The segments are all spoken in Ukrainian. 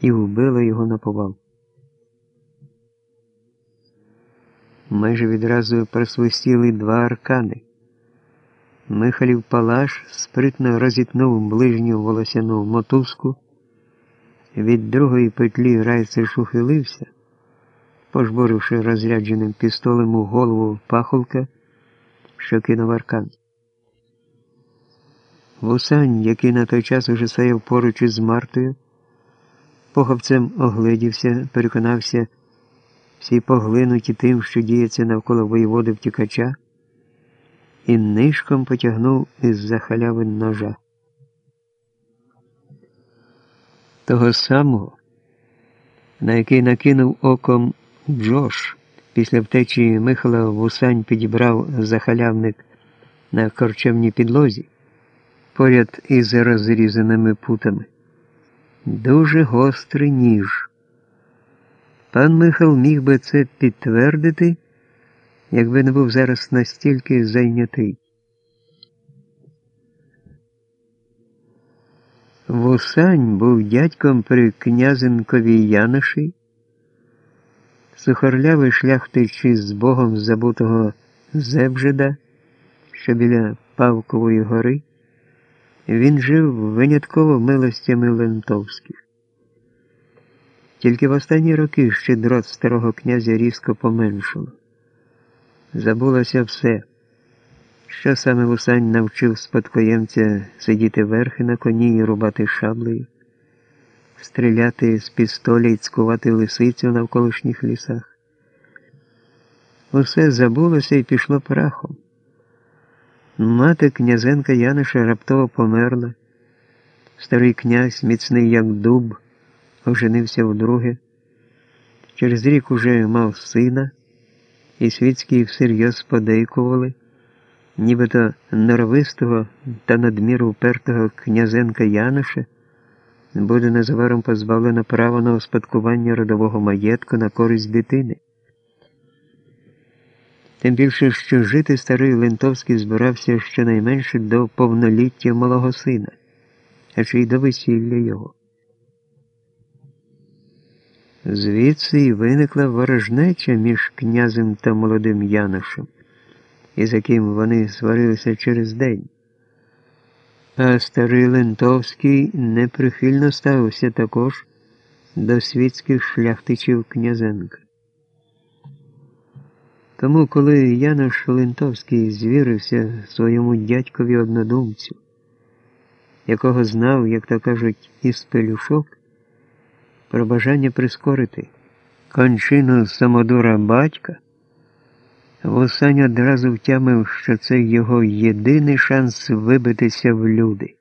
і вбила його на повал. Майже відразу просвистіли два аркани. Михалів Палаш спритно розітнув ближню волосяну мотузку. Від другої петлі райцеш ухилився, пожборивши розрядженим пістолем у голову пахолка, що кинув аркан. Вусань, який на той час уже стояв поруч із Мартою, поховцем огледівся, переконався, всі поглинуті тим, що діється навколо воєводи втікача, і нишком потягнув із за халяви ножа. Того самого, на який накинув оком Джош, після втечі Михала Вусань підібрав захалявник на корчевній підлозі поряд із розрізаними путами. Дуже гострий ніж. Пан Михал міг би це підтвердити, якби не був зараз настільки зайнятий. Вусань був дядьком при князенковій Яноші, сухорлявий шляхтичі з богом забутого Зебжеда, що біля Павкової гори. Він жив винятково милостями Лентовських. Тільки в останні роки щедрот старого князя різко поменшало. Забулося все, що саме Вусань навчив спадкоємця сидіти верхи на коні і рубати шаблею, стріляти з пістолі і цкувати лисицю навколишніх лісах. Усе забулося і пішло прахом. Мати князенка Яниша раптово померла. Старий князь, міцний як дуб, оженився вдруге. Через рік уже мав сина, і світські всерйоз подейкували, нібито норовистого та надміру упертого князенка Яноша буде незабаром позбавлено права на успадкування родового маєтку на користь дитини. Тим більше, що жити старий Лентовський збирався щонайменше до повноліття малого сина, а чи й до весілля його. Звідси й виникла ворожнеча між князем та молодим Яношем, із яким вони сварилися через день. А старий Лентовський неприхильно ставився також до світських шляхтичів князенка. Тому, коли Янош Лентовський звірився своєму дядькові однодумцю, якого знав, як то кажуть, із пелюшок, про бажання прискорити кончину самодура батька, Вусань одразу втямив, що це його єдиний шанс вибитися в люди.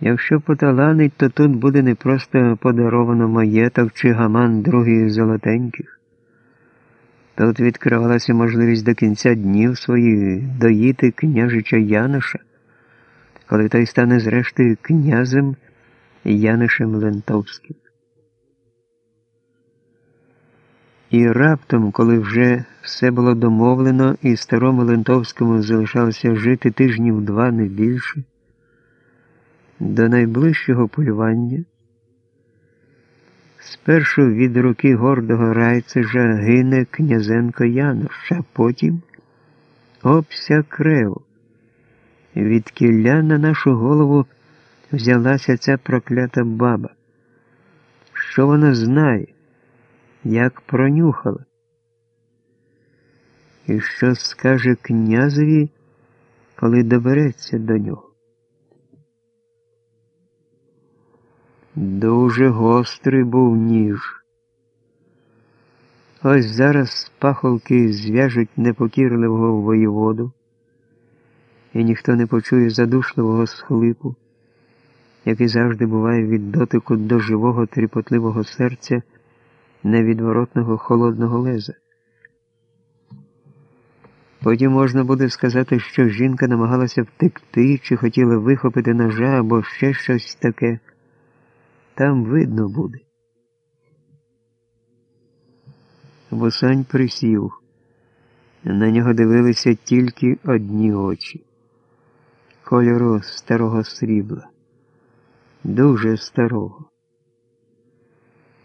Якщо поталанить, то тут буде не просто подаровано маєток чи гаман других золотеньких. Тут відкривалася можливість до кінця днів своїх доїти княжича Яноша, коли той стане зрештою князем Янишем Лентовським. І раптом, коли вже все було домовлено і старому Лентовському залишалося жити тижнів два не більше, до найближчого полювання. Спершу від руки гордого райцежа гине князенко Янош, а потім обся крев. Від кілля на нашу голову взялася ця проклята баба. Що вона знає, як пронюхала? І що скаже князеві, коли добереться до нього? Дуже гострий був ніж. Ось зараз пахолки зв'яжуть непокірливого воєводу, і ніхто не почує задушливого схлипу, який завжди буває від дотику до живого тріпотливого серця невідворотного холодного леза. Потім можна буде сказати, що жінка намагалася втекти чи хотіла вихопити ножа або ще щось таке. Там видно буде. Вусань присів. На нього дивилися тільки одні очі, кольору старого срібла, дуже старого.